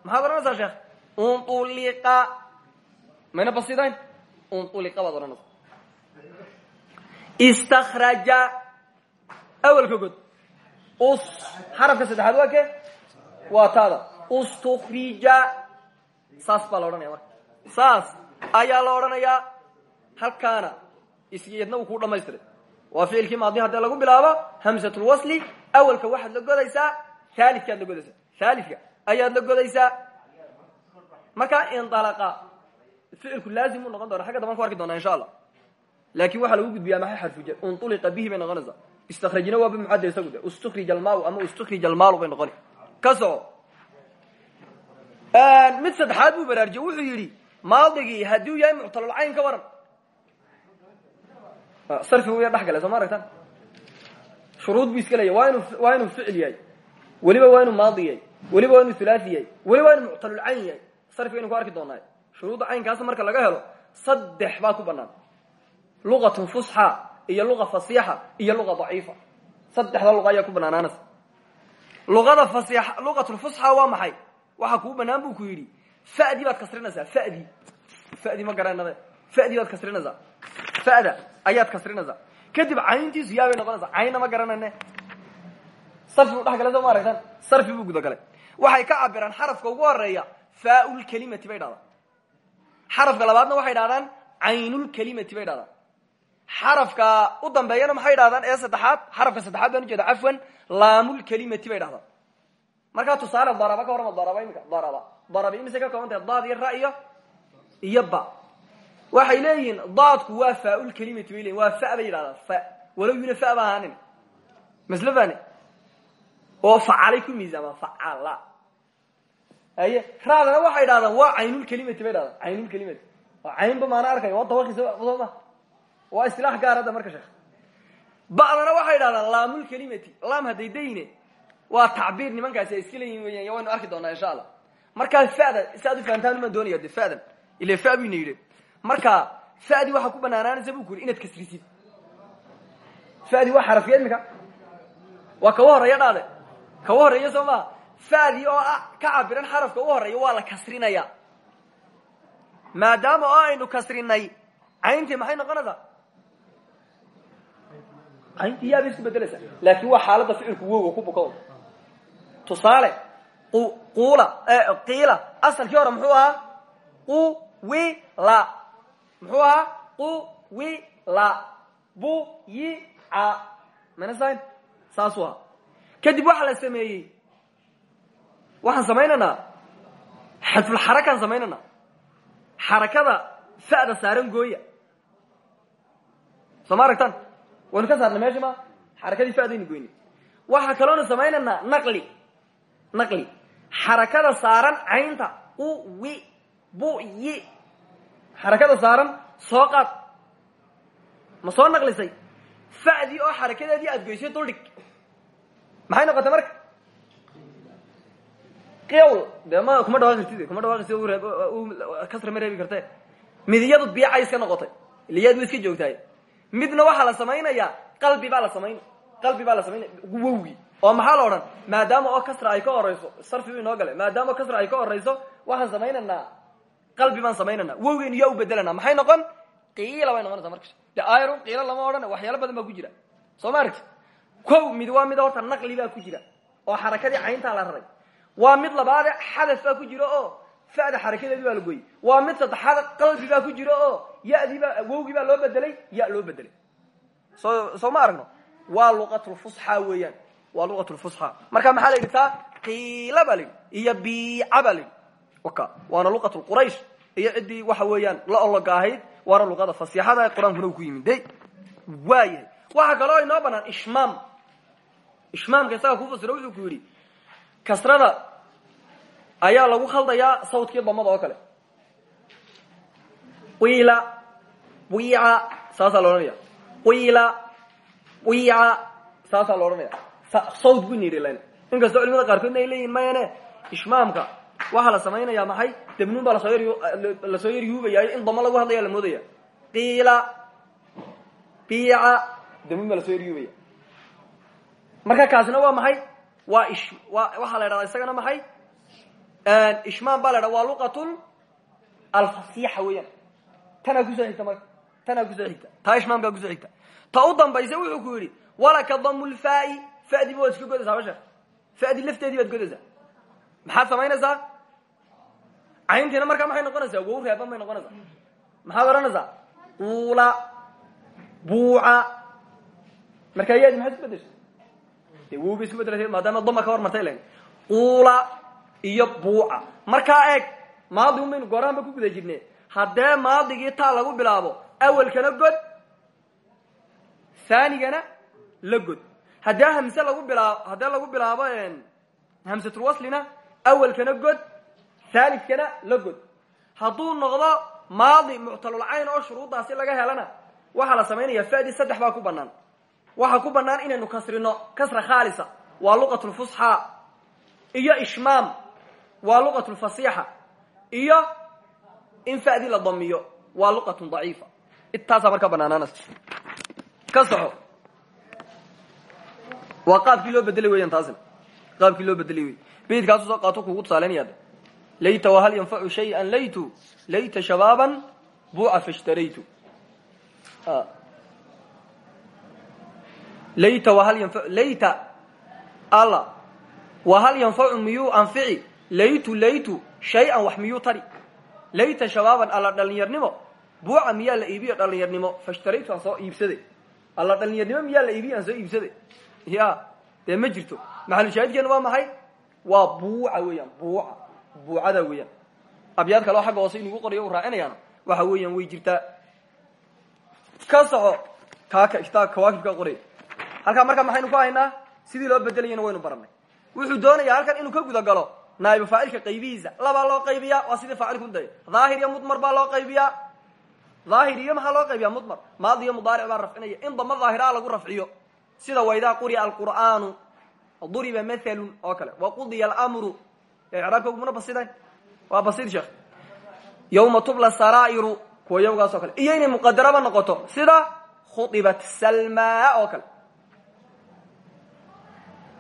maxaad odhanaysaa sheekh unduliqa mayna basidayn unduliqa baad odhanaysaa istakraja awelka god us xarafka saddexaad waa ke? Waa taada ustukrija saas baa la odhanaya marka. Saas ayaa la odhanayaa halkaana. Isiyadna uu kuu dhamaystiray waa ficilkii maadi haddii lagu bilaabo hamsatulwasli awelka waxaad la godaysaa haalidkaad la godaysaa. Haalidka ayaad la godaysaa markaa indalaqa ficilku laazim u noqon doona xagga daban ku arki doonaa insha allah laakin waxaa lagu gudbiyaa maxay xarfuja untuliqa bihi bay noqonaysaa. Istakrajina waaba mucadda isagu de. Ustukrij almaau ama ustukrij almaalu bay noqoni. Ka soco mid saddexaad buu baraarujiye wuxuu yidhi maadigii haddii u yahay muctalulcayn ka waran. Sarfigu ya dhex galay soo ma aragtaan? Shuruud buu iska leeya waa inu waa inuu ficil yahay. Weliba waa inuu maadi yahay. Weliba waa inuu hulaathi yahay. Weliba waa inuu muctalulcayn yahay sarfiga aynu ku arki doonaa. Shuruudda caynkaas marka laga helo saddex baa ku banaan luqatun fusxa iyo luqa fasiixa iyo luqa daciifa. Saddexda luqa ayaa ku banaanaanaysa luqada fasiix luqatulfusxa waa maxay? Waxaa kuu banaan buu ku yidhi fadi baad kasrinaysaa fadi. Fadi ma garanade fadi baad kasrinaysaa. Fada ayaad kasrinaysaa. Kadib cayntiisu yaabay noqonaysaa caynna ma garanayne sarfi buu galay ma aragtaan? Sarfi buu gudagalay waxay ka cabiraan xarafka ugu horreeya faaulkelimati bay dhahdaan xarafka labaadna waxay dhahdaan caynulkelimati bay dhahdaan xarafka u dambeeyana maxay dhahdaan ee saddexaad xarafka saddexaad baan ujeeda cafwan laamulkelimati bay dhahdaan markaa tusaale daraba ka warrama daraba imika daraba. Daraba imise ka kooban tahay daad iyo ra iyo iyo ba. Waxay leeyihiin daadku waa faaulkelimati bay leyihin waa fa bay yidhahdaan fa. Walow yuna fa ba ahaanin. Masle fane oo facalay ku miisaama facala haye raadana waxay dhahdaan waa caynulkelimati bay dhahdaan caynulkelimati waa caynba maana arkay. Waa ma. Waa istilaax gaar marka sheekh. Ba'dana waxay dhahdaan laamulkelimati laam hadday dayne waa tacbiir nimankaasi ay iska leeyihiin weyan waynu arki doonaa insha allah markaa fada si aad u fahamtaan umaan ila fa buyna marka fadi waxaa ku banaanaanaysa bu ku yidhi kasrisid fadi waa xarafya imika waa kawa horreeya dhaade kawa fadii oo ah ka cabiran xarafka u horreeya waa la kasrinaya. Maadaama oo aynu kasrinay cayntii maxay noqonaysaa? Cayntii yaabay isku bedelaysaa laakin waa xaaladda ficilku woga ku buko tusaale quula qiila asalkii hore muxuu ahaa? Quwila. Muxuu ahaa? Quwila. Buyica. Manasan saasuu ahaa kadib waxaa la sameeyey waxaan samaynaynaa. Xadfulxarakaan samaynayna xarakada fa'da saaran gooya. Soo ma aragtaan? Waynu ka saarnay meesha ma? Xarakadii fa'daynu goynay. Waxaa kaloonu samaynaynaa naqli. Naqli. Xarakada saaran caynta. Uwi buyi xarakada saaran soo qaad. Ma soo naqlisay? Fa'dii oo xarakadeedii aad goysay duldhig. Maxay noqotay marka qwl de ma kuma dhawaaqi kartid kuma dhawaaqis kasra ma reebi karte biicay iska noqotay liyaad wa iska joogtahay. Midna waxaa la samaynayaa qalbi baa la samayn qalbi baa la samaynaya wowi. Oo maxaa la odhan? Maadaama oo kasra ay ka horeyso sarfi u inoo gale maadaama kasra ay ka horeyso waxaan samaynaynaa qalbi baan samaynana wowgeenu yaa u bedelana maxay noqon? Qiila bay noqonaysaa marka. De ayru qiila lama odhan waxyaalo badan baa ku jira. Soo ma aragti ko mid waa mid horta naqli baa ku jira oo xarakadii cayntaa la raray waa mid labaade xadaf baa ku jira oo fa'da xarakadeedii baa la gooyey. Waa mid saddexaad qalbi baa ku jira oo yadii baa wowgii baa loo bedelay ya loo bedelay soo soo ma aragno? Waa luqatulfusxa weeyaan. Waa luqatulfusxa marka maxaa la yidhi? Taa qiila baa la yidhi iyo biica baa la yidhi. Waka waana luqatulquraysh iyo ciddii waxa weeyaan la ologa ahayd waana luqada fasiixada qur'aankuna u ku yimid de waayahay. Waxaa kaloo inoo banaan ishmaam. Ishmaamka isaga ku fasiro wuxuu ku yidhi kasrada ayaa lagu khaldayaa sawdkii damada oo kale. Qiila wiica saasaa la odhanaya qiila wiica saasaa la odhanaya sawd bu nidhi inkastoo culimada qaarkoodna ay leeyihiin mayane ishmaamka waxaa la samaynayaa maxay? Dabnuun baa la soo yar la soo yar yuubayaayo in damo lagu hadlaya la moodaya. Qiila biica dabnuun baa la soo yar yuubaya marka kaasina waa maxay waa waxaa la ydhahdaa isagana maxay? Ishmaam baa la ydhaha waa luqatun alfasixa weeyaan. Tanaa ku soo xigta marka tanaa ku soo xigta. Taa ishmaamkaa ku soo xigta. Ta u dambaysa wuxuu ku yidhi walaka damu lfaai fadiba waad iska godaysaa basha. Fadi lafteedii baad godaysaa. Maxaad samaynaysaa? Cayntiina markaa maxay noqonaysaa? Wow reeban bay noqonaysaa. Maxaad odhanaysaa? Uula buuca. Markaa yaadi maxaad isku bedesha de wow bay isku bedela maadaama dama ka hor martay len uula iyo buuca. Markaa eeg maadi un baynu goorahanba ku guda jirne haddee maadigii taa lagu bilaabo awelkana god thanigana la god. Haddee hamse lagu bilaabo haddee lagu bilaabo hamsatulwaslina awelkana god thalidkana la god. Hadduu noqdo maadi muctalulcayn oo shuruuddaasi laga helana waxaa la samaynaya fadi saddex baa ku banaan waxaa ku banaan inaynu kasrino kasra khaalisa waa luqatulfusxa iyo ishmaam waa luqatulfasixa iyo in fadi la damiyo waa luqatun daciifa. Intaasaa markaa banaanaanaysa ka soxo waa qaabkii loo bedelay weeyaan taasina qaabkii loo bedelay wey beydkaasu soo qaato kugu tusaaleynaya layta wahal yanfacu shayئan laytu layta shabaaban buuca fashtaraytu layta alla wahal yanfacu miyuu anfici? Laytu laytu shay-an wax miyuu tari? Layta shabaaban alla dhalinyarnimo buuca miyaa la iibiyo dhalinyarnimo fashtaraytu aan soo iibsaday alla dhalinyarnimo miyaa la iibiyo aan soo iibsaday ya dee ma jirto. Maxalushaahidkeena waa maxay? Waa buuca weeyaan buuca buucada weeyaan. Abyaad kaleo xagga hoose inugu qorayo u raacinayaana waxa weeyaan way jirtaa. Ka soco kaaka kitaab kawaakibka qoray halkaa markaa maxaynu ku haynaa? Sidii loo bedelayana waynu baranay wuxuu doonayaa halkan inuu ka guda galo naa'ibu faacilka qaybihiisa. Labaa loo qaybiyaa waa sidii faacilku day dhaahir iyo mudmar baa loo qaybiyaa. Dhaahir iyo maxaa loo qaybiyaa? Mudmar. Maadi iyo mudaaric baa rafcinaya. In dama dhaahiraa lagu rafciyo. Sida waidaa quri'a alqur'aanu. Duriba mathalun oo kale. Waqudiya almru icraabka ugumana basidayn waa basid sheekh. Yawma tubla saraa'iru. Kuwa yawgaas oo kale. Iyo inay muqadaraba noqoto. Sida khudibat salmaa oo kale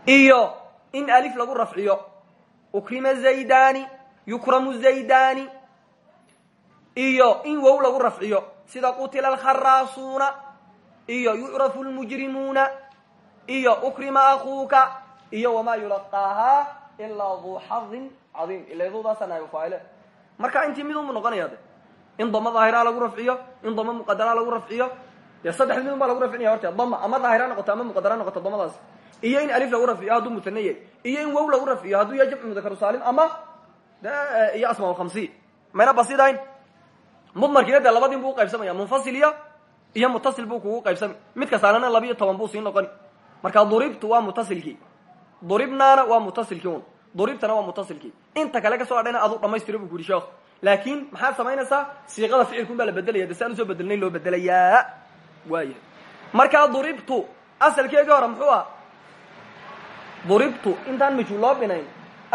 iyo in alif lagu rafciyo ukrima zaydani yukramu zaydani iyo in wow lagu rafciyo sida qutila alkharaasuuna iyo yucrafu lmujrimuuna iyo ukrima akuuka iyo wamaa yulaqaahaa ilaa duu xadin cadiim. Iladudaasa naayb faaile. Marka intii mid unbu in dama daahira lagu rafciyo in dama muqadara lagu rafciyo. Dee saddex mid un lagu rafcinaya horta? Dama ama daahira noqoto ama muqadara noqoto damadaas iyo in alif lagu rafciyo hadduu mutane yahay iyo in wow lagu rafciyo hadduu yahay jamcu mudakaru saalim ama iyo asmaa lkhamsi mayna basidayn mudmarkiina dee labadin buu uqaybsamaya munfasil iyo iyo buu kugu qaybsamay mid kastaanana labiyo toban buu sii noqoni. Marka duribtu waa mutasilkii. Duribnaana waa mutasilkii duribtana waa mutasilkii. Inta kale ka soo hadhayna adu dhamaystira bu ku yihi sheekh. Laakin maxaad samaynaysaa? Siiqada ficilkun baa la bedelaya. De si bedelnay loo bedelayaa. Waayahay markaa duribtu asalkeedii hore muxuu ah duribtu intaan majhuul loo binayn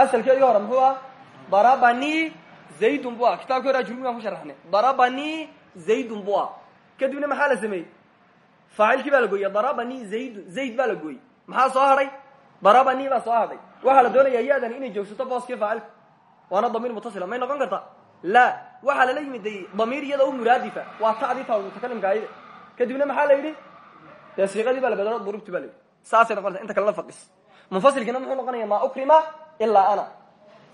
asalkeedii hore muxuu ah darabani zaydun bu ah kitabka hore ajrumi baan ku sharaxnay darabani zaydun bu ah kadibna maxaa la sameeyey faacilkii baa la gooyey darabani zaydun zayd baa la gooyey maxaa soo hadhay darabani baa soo hadhay waxaa la doonaya ya-dan inay joogsato booskii faacilka waana damiir mutasila. May noqon karta. La waxaa lala yimid de damiir iyada u muraadifa waa tadii ta mutakalimka ayada kadibna maxaa la yidhi dee munfasilkiina muxuu noqonaya ma ukrima ilaa ana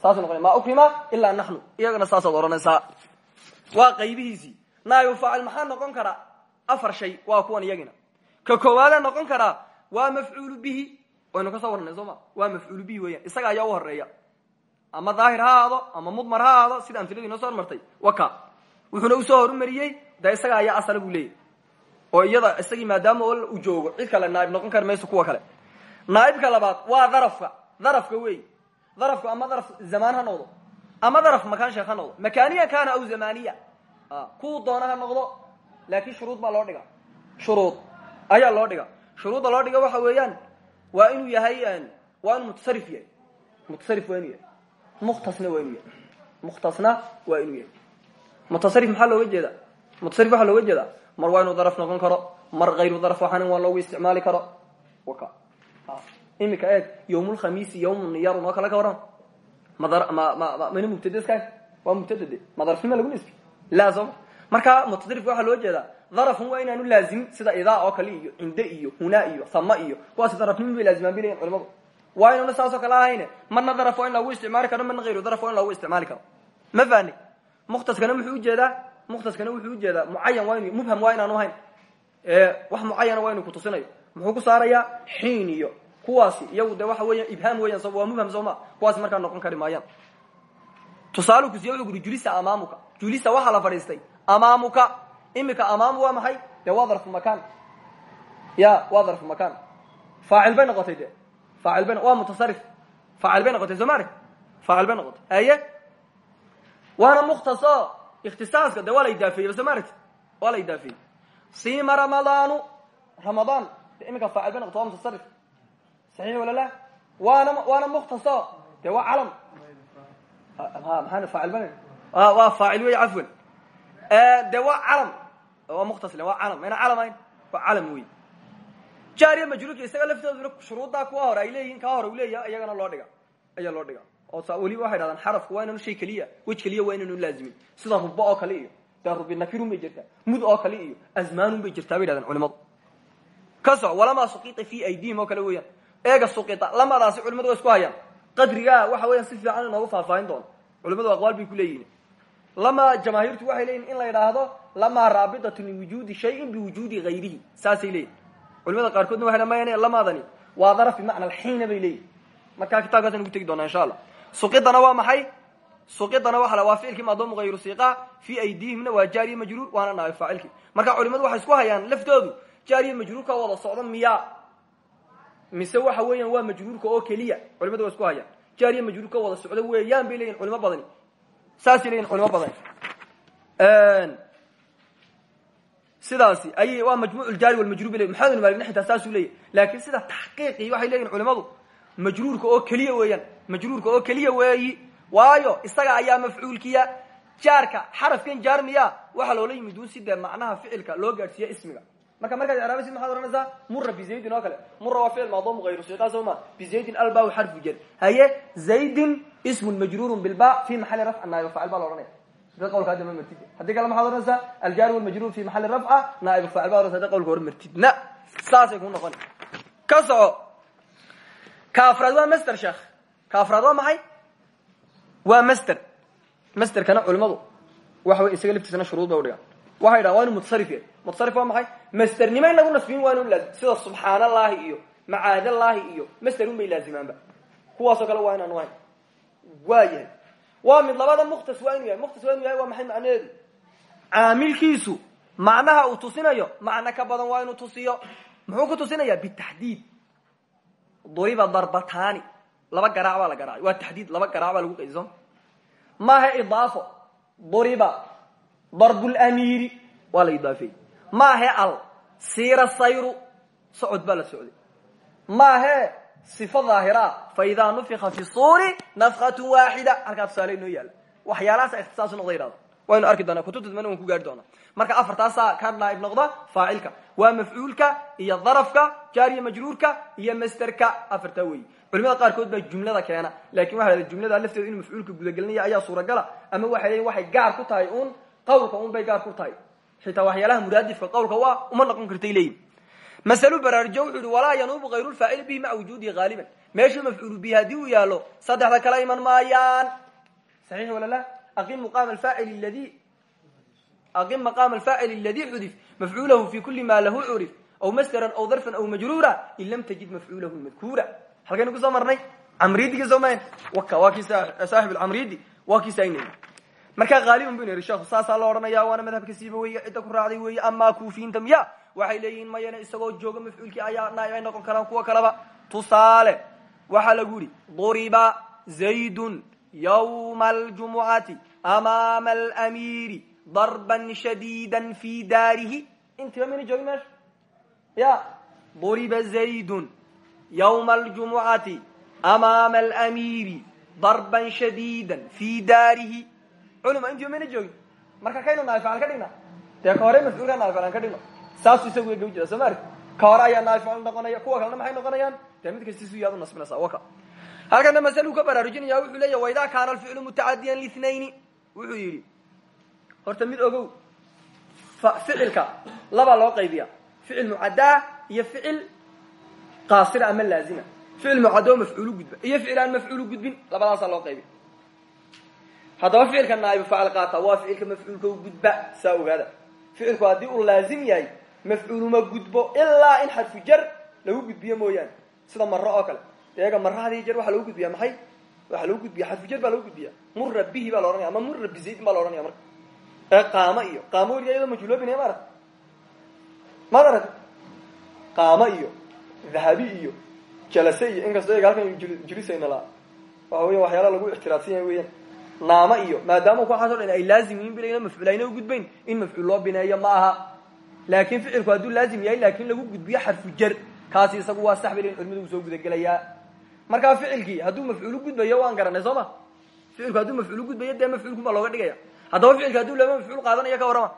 saasuu noqonaya ma ukrima ilaa naxnu iyagana saasaad odhanaysaa waa qaybihiisii naayo faacil maxaa noqon karaa afar shay waa kuwan iyagina ka koowaadee noqon karaa waa mafcuulu bihi waynu ka soo warnay soo ma waa mafcuulu bihi weeyaan isaga ayaa u horreeya ama daahir ha ahaado ama mudmar ha ahaado sida amfiladii inoo soo hormartay waka u soo horumariyey de isaga ayaa asala buu leeyahy oo iyada isagii maadaama uu joogo cid kale naaib noqon kari mayso kuwa kale naaibka labaad waa darafka. Darafka wey darafku ama daraf zamaan ha noqdo. Ama daraf makaan sheekh ha noqdo. Makaniya kana aw zamaniya kuwu doona ha noqdo laakin shuruud baa loo dhiga shuruud. Ayaa loo dhiga shuruudda loo dhiga waxa weeyaan waa inuu yahay waa inuu mutasarif yahay. Mutasarif waa inuu yahay. Mukhtasna waa inuu yahay. Mukhtasna waa inuu yahay. Mutasarif maxaa looga jeeda mutasarif waxaa looga jeedaa mar waa inuu daraf noqon karo mar hayru daraf waxaanin waa loogu isticmaali karo. Waka imika eeg yawmulkhamiisi yawmun niyarun oo kale ka waran. Mana mubtadaska waa mubtadade ma darafnima lagu nisbi la sooma marka mutasarifka waxaa loo jeedaa darafun waa inaanu laazimin sida idaa oo kale iyo cinde iyo huna iyo sama iyo kuwaasi darafnimi bay laazimaan bay leeyihiin culimadu waa inuuna saasoo kale ahayne marna daraf waa in loogu isticmaali karo marna hayru daraf waa in loogu isticmaali karo. Ma fahni mukhtaskana muxuu u jeedaa mukhtaskana wuxuu u jeedaa mucayan waa inu mubham waa inaanu hayn wax mucayana waa inu kutusinayo muxuu ku saarayaa xiin iyo kuwaasi iyagu de waxa weya ibhaam weyan waa mubham sooma kuwaasi markaa noqon kari maayaan. Tusaalu kusiya wuxuu kuri julisa amaamuka. Julisa waxaa la fadhiistay amaamuka imika amaamu waa maxay? De waa darfu makan ya waa darfu makan faacil bay noqotay de faacil bay waa mutasarif faacil bay noqotay soo ma arag? Faacil bay noqotay. Aye waana mukhtaso ikhtisaaska de waa la idaafeeyey soo ma aragti waa la idaafeeyey. Sima ramadaanu ramadaan de imika faacil bay noqotay waa mutasarif saxiix wala la? Waana waana mukhtaso de waa calam. Maxaa faacil ba waa faacil wey cafwan. De waa calam. Waa mukhtasle waa calam. Mayna calam ahayn waa calam wey jaariya majruurka isaga laftooduna shuruuddaa kuwa hore ay leeyihiin kaa hore u leeyaha iyagana loo dhiga. Ayaa loo dhiga. Oo sa weliba waxay dhahdaan xarafku waa inaanu shay keliya wej keliya waa inaanu laazimin sida rubo oo kale iyo dee rubi nakirun bay jirtaa mud oo kale iyo azmaanun bay jirtaa bay dhahdaan culimadu ka soc walamaa suqita fi aydihim oo kale weeyaan eega suqita lamadaasi culimadu waa isku hayaan. Qadrigaa waxa weeyaan si fiican inoogu faahfaahin doono. Culimadu aqwaal bay ku leeyihiin lamaa jamaahiirtu waxay leeyihiin in la yidhaahdo lamaa raabitatun liwujuudi shayin biwujuudi hayrihi saasay leeyihiin culimada qaarkoodna waxay dhamayan lamaadani waa daraf bimacna alxiina bay leeyihiin markaa kitabkaasaan ugu tegi doonaa insha allah. Suqidana waa maxay? Suqidana waa waa ficilkii maadoomu hayru siiqa fi aydihimna waa jaariya majruur waana naay faacilkii. Marka culimadu waxay isku hayaan laftoodu jaariya majruurka wada socdo miya mise waxa weeyaan waa majruurka oo keliya culimadu waa isku hayaan. Jaariya majruurka wada socdo weeyaan bay leeyihiin culimo badani. Saasay leeyihiin culimo badani. Sidaasi ayay waa majmuuc ljaari walmajruur bay leyihin maxamed ibn malikna xitaa saasuu leeyahy laakiin sida taxqiiqii waxay leeyihiin culimadu majruurka oo keliya weeyaan majruurka oo keliya weeyi waayo isaga ayaa mafcuulkiya. Jaarka xarafkan jaar miya waxaa loola yimid un si dee macnaha ficilka loo gaadhsiiya ismiga marka markaad icraabaysid maxaad ohanaysaa mura bizaydin oo kale. Mura waa ficil maadum hayru siqa soo ma bizaydin alba xarfu jar haye zaydin ismun majruurun bilba fi maxali rafca naaibu faacil baa la ohanaya da qawlka hadda ma martid. Haddii kale maxaad ohanaysaa aljaar walmajruur fi maxali rafca naaibu faacil baa ohanaysa da qawlka hor martidna saasay ku noqon. Ka soco. Ka afraad waa master sheekh. Ka afraad waa maxay? Waa master. Masterkana culimadu waxa wey isaga laftiisana shuruud bay udhigaan waxay dhahan waa inu mutasarif yahay. Mutasarif waa maxay? Masternimo in lagu nasbiyin waa inu laazim sida subxaan allahi iyo macaadallahi iyo master un bay laazimaanba. Kuwaasoo kale waa inaanu ahayn waa yahay. Waa mid labada mukhtas waa inu yahay. Mukhtas waa inu yahay waa maxay macnaheedu? Caamilkiisu macnaha uu tusinayo macno ka badan waa inuu tusiyo. Muxuu ku tusinaya bitaxdiid duriba darbatani laba garaac baa la garaacay waa taxdiid laba garaac baa lagu qaydi sooma maaha idaafo. Duriba darbulamiiri waa la idaafeeyey maahe al siira sayru socod baa la socday. Maahe sifo dhaahiraa fa idaa nufika fi suuri nafkatu waaxida halkaa tusaale inoo yaalla waxyaalahaasa ikhtisaasu noqda yidhahdo waynu arki doonaa kutubta dambana waan ku gaari doonaa. Marka afartaasaa ka naaib noqda faacilka. Waa mafcuulka iyo darafka jaariya majruurka iyo masterka afartaa weeyi culimada qaarkood baa jumlada keena laakiin waxa la jumlada lafteeda inuu mafcuulka gudagelinaya ayaa suuragala ama waxay leeyiin waxay gaar ku tahay uun qawlka un bay gaar ku tahay. Xitaa waxyaalaha muraadifka qawlka waa uma noqon kartay leeyihiin masalu baraarujo wuxuu yihi walaa yanuubu hayru lfaacili bihi maca wujuudihi haaliban meeshuu mafcuulu bihi haddii uu yaalo saddexda kala iman maayaan. Saxiix wala la aqim muqaama alfaacil ladi aqim maqaama alfaacil aladi xudif mafcuulahu fi kuli ma lahu curif aw masderan aw darfan aw majruura in lam tajid mafcuulahu madkuura. Halkaynu ku soo marnay? Camriidigi soo mayn? Waa kii saaxib alcamriidi waa kii saynay markaa haaliban bu yidhi sheekhu saasaa lo odhanaya waana madhabka siiba weeye cidda ku raacday weeye amaa kuufiyiinta miya waxay leeyihiin mayana isagoo jooga mafcuulkii ayaa naaib ay noqon karaan kuwa kaleba tusaale waxaa lagu yihi duriba zaydun yawma aljumucati amaama alamiiri darban shadiida fi daarihi. Intiba mayna joogin ya duriba zaydun yawma aljumucati amaama alamiiri darban shadiida fi daarihi culima intiba mayna joogin marka kaynu naafical ka dhigna. Dee ka hore mafcuulka naaficalan ka dhigno. Saasuu isagu ga jira soo ma arki ka hore ayaa naafical noqonaya kuwa kalena maxay noqonayaan? Dee mid kastiisu yaad u nasbinaysa waka halkana masaluu ka baraarujinaya wuxuu leeya waidaa kaana alficlu mutacadiyan lithnayn. Wuxuu yidhi horta mid ogow ficilka labaa loo qaybiya ficil mucaddaa iyo ficil qaasira ama laazima. Ficil mucadda oo mafcuulu gudba iyo ficil aan mafcuulu gudbin labadaasaa loo qaybiya haddaba ficilka naaibu faacil qaata waa ficilka mafcuulka gudba saa ogaada. Ficilku haddii uu laazim yahay mafcuuluma gudbo ilaa in xadfu jar lagu gudbiyo mooyaane. Sida maro oo kale. Eega mara hadiyo jer waxaa lagu gudbiya maxay? Waxaa lagu gudbiya xadfu jar baa lagu gudbiya mura bihi baa la ohanaya ama mura bizaydin baa la ohanaya marka. Ee qaamo iyo. Qaamo weliga iyadoo majhuuloobinaya ma arag maad arag qaamo iyo. Dahabi iyo. Jalase iyo inkastoo eega halkan julisayna laa. Waxa weya waxyaala lagu ictiraafsan yahay weeyaan naamo iyo maadaama kuwaxaas o dhan ay laazim yihiin bilayna mafcuul ayna u gudbayn in mafcuul loo bineeyo ma aha. Laakin ficilku hadduu laazim yahay laakin lagu gudbiyo xarfu jar kaasi isagu waa sax bay culimadu soo gudagelayaa. Markaa ficilkii hadduu mafcuulu gudbayo waan garanay soo ma? Ficilku hadduu mafcuulu gudbayo dee mafcuulku baa looga dhigaya. Haddaba ficilka hadduu laba mafcuul qaadanayo ka warrama.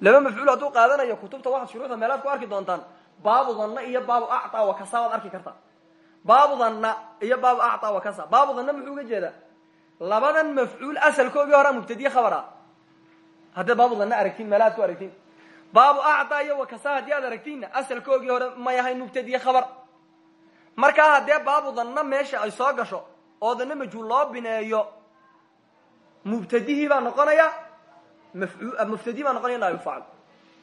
Laba mafcuul hadduu qaadanayo kutubta waxaad shuruuxda meelaad ku arki doontaan. Baabu dhanna iyo baabu actaa wakasa waad arki kartaa baabu dhanna iyo baabu actaa wakasa baabu dhanna muxuu uga jeedaa labadan mafcuul asalkoogii horaa mubtadiye khabar ah haddaad baabu dhanna aragtiin meelaad ku aragtiin. Baabu actaa iyo wakasa haddii aad aragtiinna asalkoogii hore may ahayn mubtadiye khabar. Markaa haddee baabu dhanna meesha ay soo gasho oo dhanna majhuul loo bineeyo mubtadihii baa noqonaya mubtadihi baa noqonaya naib facl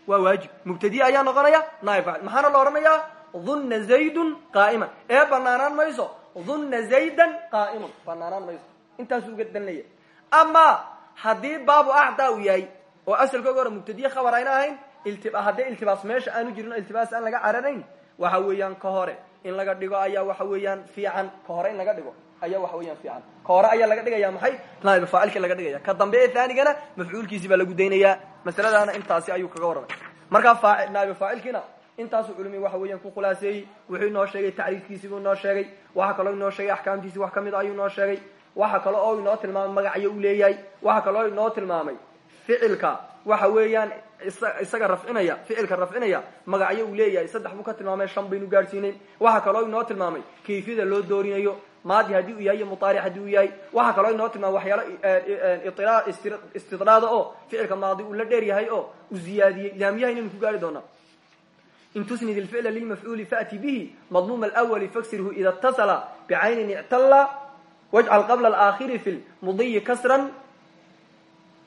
waa waajib. Mubtadihi ayaa noqonaya naib facl maxaana la odhanayaa dhunna zaydun qaa'iman. Ee banaanaan mayso dhunna zaydan qaa'iman. Banaanaan mayso intaasuu uga danlaya ama haddii baabu acdaa uu yahay oo asalkooga hore mubtadiye khabar ayna ahayn haddee iltibaas meesha aanu jirin o iltibaas aan laga cararayn waxa weeyaan ka hore in laga dhigo ayaa waxa weeyaan fiican. Ka hore in laga dhigo ayaa waxa weeyaan fiican. Ka hore ayaa laga dhigaya maxay? Naaiba faacilkii laga dhigaya ka dambe ee thaanigana mafcuulkiisi baa lagu daynayaa masaladaana intaasi ayuu kaga warramay. Markaa naaiba faacilkiina intaasuu culumi waxa weeyaan ku khulaaseeyey wuxuu inoo sheegay tacriifkiisi buu inoo sheegay waxa kaloo inoo sheegay axkaamtiisi wax ka mid a ayuu inoo sheegay waxa kale oo inoo tilmaamay magacyo u leeyahay. Waxa kale oo inoo tilmaamay ficilka. Waxa weeyaan isaga rafcinaya ficilka rafcinaya magacyo uu leeyahay. Saddex buu ka tilmaamay shan baynu gaadhsiinay waxa kale oo inoo tilmaamay kayfiyada loo doorinayo. Maadi haddii uu yahay iyo mutaaric haddii uu yahay. Waxa kaloo inoo tilmaamay waxyaalo eh, eh, eh, istidlaada oo ficilka maadi uu la dheer yahay oo u ziyaadiyey idaamiyahaynainu ku gaari doonaa in tusnid ilficla lilmafcuuli faati bihi madmuum alwali faksirhu ida اtasala bicaynin ictalla wajcal qabla aakhiri fi mudiyi kasran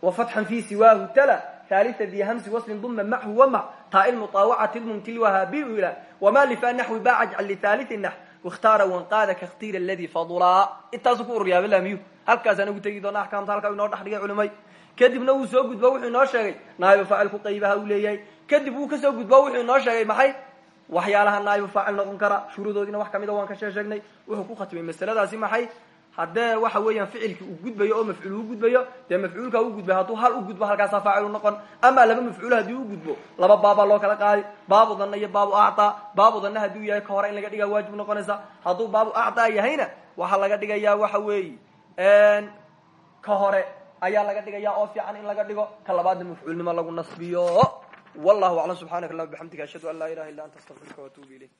wa fatxan fi siwaahu tala halia di hamsi waslin duma mahu wamac taai muطaawacati mumtil whabi ila wma lifa naxwi ba jcal lihaliثi nax ikhtaara wanqaada kakhtiir ladi fadulaa intaasu ku ururyaaba miyu halkaasaan ugu tegi doona axkaamta halkaa inoo dhex dhigay culimay kadibna wuu soo gudbo wuxuu inoo sheegay naaibu faacilku qaybaha uu leeyahay kadib wuu ka soo gudbo wuxuu inoo sheegay maxay waxyaalaha naaibu faacil noqon kara shuruudoodiina wax kamida waan ka shee sheegnay wuxuu ku khatmay masaladaasi maxay haddee waxa weeyaan ficilkii uu gudbayo oo mafcuul u gudbayo dee mafcuulka u gudbay hadduu hal u gudbo halkaasaa faacil u noqon. Ama laba mafcuul haddii u gudbo laba baabaa loo kala qaadi baabu danna iyo baabu actaa baabu danna hadduu yahay ka hore in laga dhigaa waajib noqonaysa. Hadduu baabu actaa yahayna waxaa laga dhigayaa waxa weeye ka hore ayaa laga dhigayaa oo fiican in laga dhigo. Ka labaadna mafcuulnimo lagu nasbiyo. Wallahu aclam subxaanaka allah bixamdika ashhadu an laa ilaha illa anta astaqfiruka waatuubu ilayk